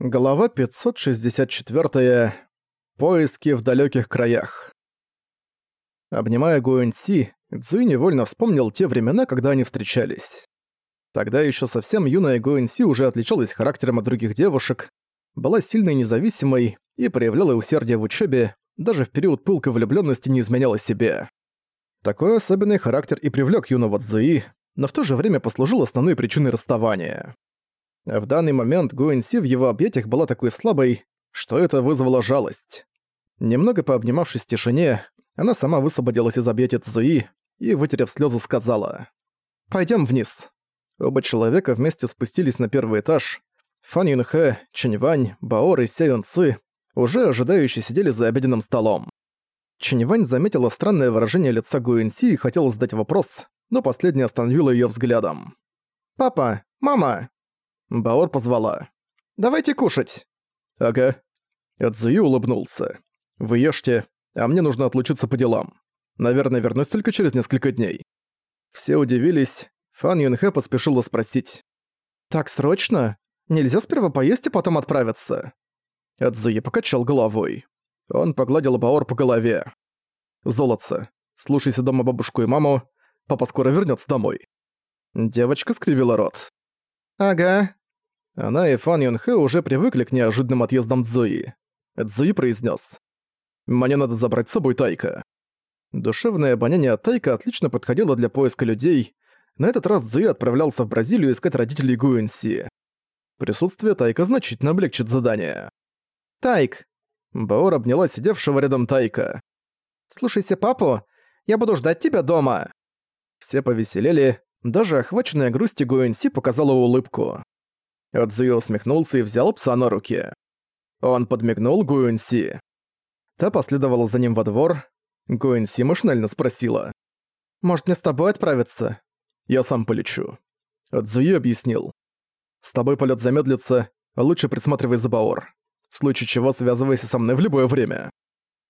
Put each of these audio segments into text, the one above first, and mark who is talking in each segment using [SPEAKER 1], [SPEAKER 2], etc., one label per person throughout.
[SPEAKER 1] Глава 564. Поиски в далеких краях. Обнимая Гуэнси, Цзуи невольно вспомнил те времена, когда они встречались. Тогда еще совсем юная Гуэнси уже отличалась характером от других девушек, была сильной и независимой и проявляла усердие в учебе, даже в период пылкой влюбленности не изменяла себе. Такой особенный характер и привлек юного Цзуи, но в то же время послужил основной причиной расставания. В данный момент Гуэнси в его объятиях была такой слабой, что это вызвало жалость. Немного пообнимавшись в тишине, она сама высвободилась из объятия Цзуи и, вытерев слезы, сказала «Пойдём вниз». Оба человека вместе спустились на первый этаж. Фан Юнхэ, Чиньвань, Баор и Ся Юн Ци уже ожидающие сидели за обеденным столом. Чиньвань заметила странное выражение лица Гуэнси и хотела задать вопрос, но последняя остановила её взглядом. «Папа! Мама!» Баор позвала. «Давайте кушать!» «Ага». Эдзуи улыбнулся. «Вы ешьте, а мне нужно отлучиться по делам. Наверное, вернусь только через несколько дней». Все удивились. Фан Юнхэ поспешила спросить. «Так срочно? Нельзя сперва поесть и потом отправиться?» Эдзуи покачал головой. Он погладил Баор по голове. «Золотце, слушайся дома бабушку и маму, папа скоро вернется домой». Девочка скривила рот. «Ага, она и Фан Юн Хэ уже привыкли к неожиданным отъездам Цзуи. Цзуи произнес: «Мне надо забрать с собой Тайка». Душевное обоняние Тайка отлично подходило для поиска людей. На этот раз Цзуи отправлялся в Бразилию искать родителей Гуэнси. Присутствие Тайка значительно облегчит задание. «Тайк!» Баор обняла сидевшего рядом Тайка. «Слушайся папу, я буду ждать тебя дома!» Все повеселели, даже охваченная грустью Гуэнси показала улыбку. Адзуё усмехнулся и взял пса на руки. Он подмигнул Гуэнси. Та последовала за ним во двор. Гуэнси машинально спросила. «Может, мне с тобой отправиться?» «Я сам полечу». Адзуи объяснил. «С тобой полет замедлится, лучше присматривай за Баор. В случае чего связывайся со мной в любое время.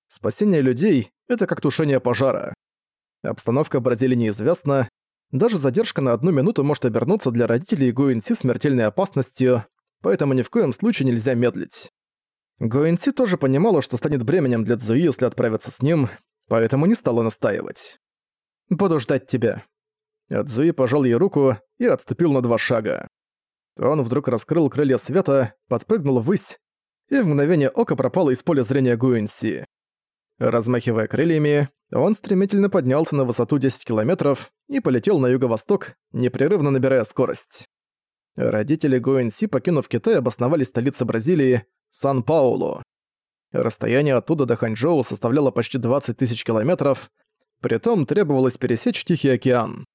[SPEAKER 1] Спасение людей — это как тушение пожара. Обстановка в Бразилии неизвестна, даже задержка на одну минуту может обернуться для родителей Гуинси смертельной опасностью, поэтому ни в коем случае нельзя медлить. Гуинси тоже понимала, что станет бременем для Цзуи, если отправиться с ним, поэтому не стала настаивать. «Буду ждать тебя». Цзуи пожал ей руку и отступил на два шага. Он вдруг раскрыл крылья света, подпрыгнул ввысь, и в мгновение ока пропал из поля зрения Гуинси. Размахивая крыльями, он стремительно поднялся на высоту 10 километров и полетел на юго-восток, непрерывно набирая скорость. Родители Гуэнси, покинув Китай, обосновались в столице Бразилии – Сан-Паулу. Расстояние оттуда до Ханчжоу составляло почти 20 тысяч километров, притом требовалось пересечь Тихий океан.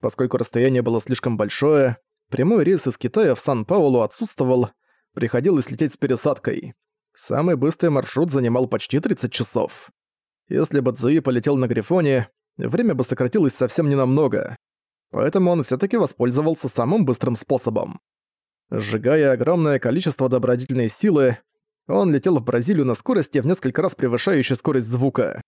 [SPEAKER 1] Поскольку расстояние было слишком большое, прямой рейс из Китая в Сан-Паулу отсутствовал, приходилось лететь с пересадкой. Самый быстрый маршрут занимал почти 30 часов. Если бы Цзуи полетел на Грифоне, время бы сократилось совсем ненамного. Поэтому он все таки воспользовался самым быстрым способом. Сжигая огромное количество добродетельной силы, он летел в Бразилию на скорости в несколько раз превышающей скорость звука.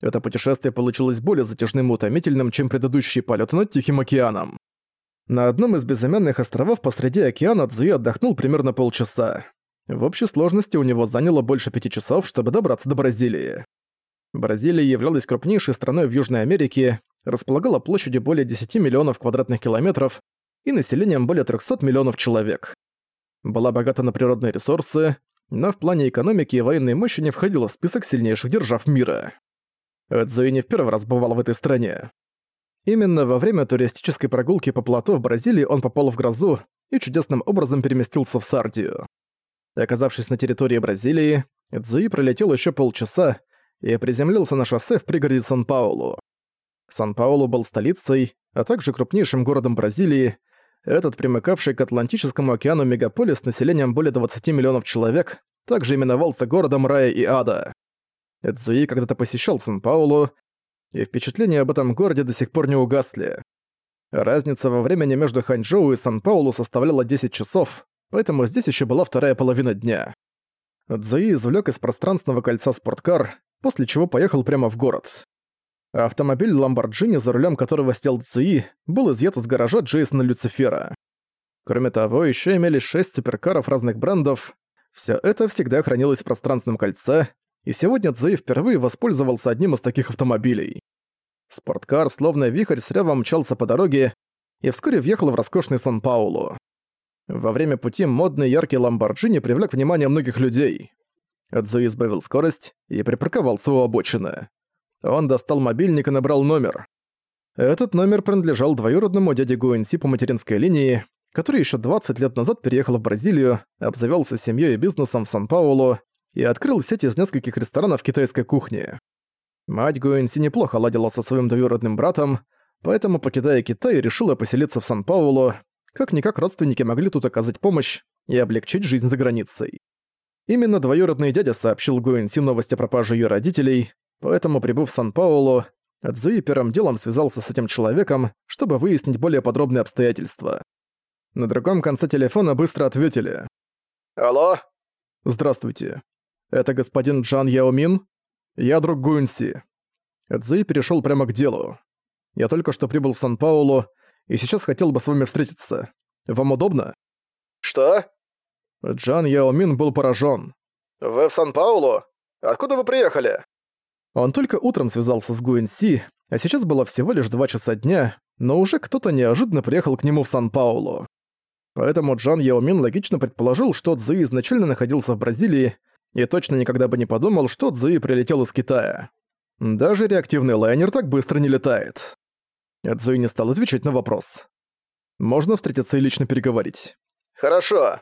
[SPEAKER 1] Это путешествие получилось более затяжным и утомительным, чем предыдущий полет над Тихим океаном. На одном из безымянных островов посреди океана Цзуи отдохнул примерно полчаса. В общей сложности у него заняло больше пяти часов, чтобы добраться до Бразилии. Бразилия являлась крупнейшей страной в Южной Америке, располагала площадью более 10 миллионов квадратных километров и населением более 300 миллионов человек. Была богата на природные ресурсы, но в плане экономики и военной мощи не входила в список сильнейших держав мира. Эдзуи не в первый раз бывал в этой стране. Именно во время туристической прогулки по плато в Бразилии он попал в грозу и чудесным образом переместился в Сардию. Оказавшись на территории Бразилии, Эдзуи пролетел еще полчаса, и приземлился на шоссе в пригороде Сан-Паулу. Сан-Паулу был столицей, а также крупнейшим городом Бразилии. Этот примыкавший к Атлантическому океану мегаполис с населением более 20 миллионов человек также именовался городом рая и ада. Эдзуи когда-то посещал Сан-Паулу, и впечатления об этом городе до сих пор не угасли. Разница во времени между Ханчжоу и Сан-Паулу составляла 10 часов, поэтому здесь еще была вторая половина дня. Цзуи извлек из пространственного кольца спорткар, после чего поехал прямо в город. Автомобиль Ламборджини, за рулем которого сидел Цуи, был изъят из гаража Джейсона Люцифера. Кроме того, еще имелись шесть суперкаров разных брендов. Все это всегда хранилось в пространственном кольце, и сегодня Цзуи впервые воспользовался одним из таких автомобилей. Спорткар, словно вихрь, с ревом мчался по дороге и вскоре въехал в роскошный Сан-Паулу. Во время пути модный яркий Ламборджини привлек внимание многих людей. Цзуи сбавил скорость и припарковался у обочины. Он достал мобильник и набрал номер. Этот номер принадлежал двоюродному дяде Гуэнси по материнской линии, который еще 20 лет назад переехал в Бразилию, обзавелся семьей и бизнесом в Сан-Паулу и открыл сеть из нескольких ресторанов китайской кухни. Мать Гуэнси неплохо ладила со своим двоюродным братом, поэтому, покидая Китай, решила поселиться в Сан-Паулу. Как-никак родственники могли тут оказать помощь и облегчить жизнь за границей. Именно двоюродный дядя сообщил Гуэнси новости о пропаже ее родителей, поэтому, прибыв в Сан-Паулу, Цзуи первым делом связался с этим человеком, чтобы выяснить более подробные обстоятельства. На другом конце телефона быстро ответили. «Алло?» «Здравствуйте. Это господин Джан Яомин? Я друг Гуэнси». Цзуи перешёл прямо к делу. «Я только что прибыл в Сан-Паулу и сейчас хотел бы с вами встретиться. Вам удобно?» «Что?» Джан Яомин был поражен. «Вы в Сан-Паулу? Откуда вы приехали?» Он только утром связался с Гуэнси, а сейчас было всего лишь два часа дня, но уже кто-то неожиданно приехал к нему в Сан-Паулу. Поэтому Джан Яомин логично предположил, что Цзуи изначально находился в Бразилии и точно никогда бы не подумал, что Цзуи прилетел из Китая. Даже реактивный лайнер так быстро не летает. Цзуи не стал отвечать на вопрос. Можно встретиться и лично переговорить. «Хорошо»,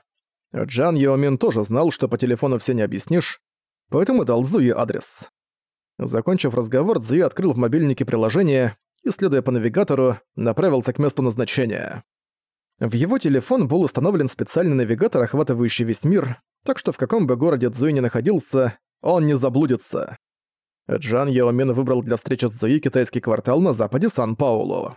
[SPEAKER 1] Джан Йомин тоже знал, что по телефону все не объяснишь, поэтому дал Зуи адрес. Закончив разговор, Зуи открыл в мобильнике приложение и, следуя по навигатору, направился к месту назначения. В его телефон был установлен специальный навигатор, охватывающий весь мир, так что в каком бы городе Цзуи не находился, он не заблудится. Джан Яомин выбрал для встречи с Цзуи китайский квартал на западе Сан-Паулу.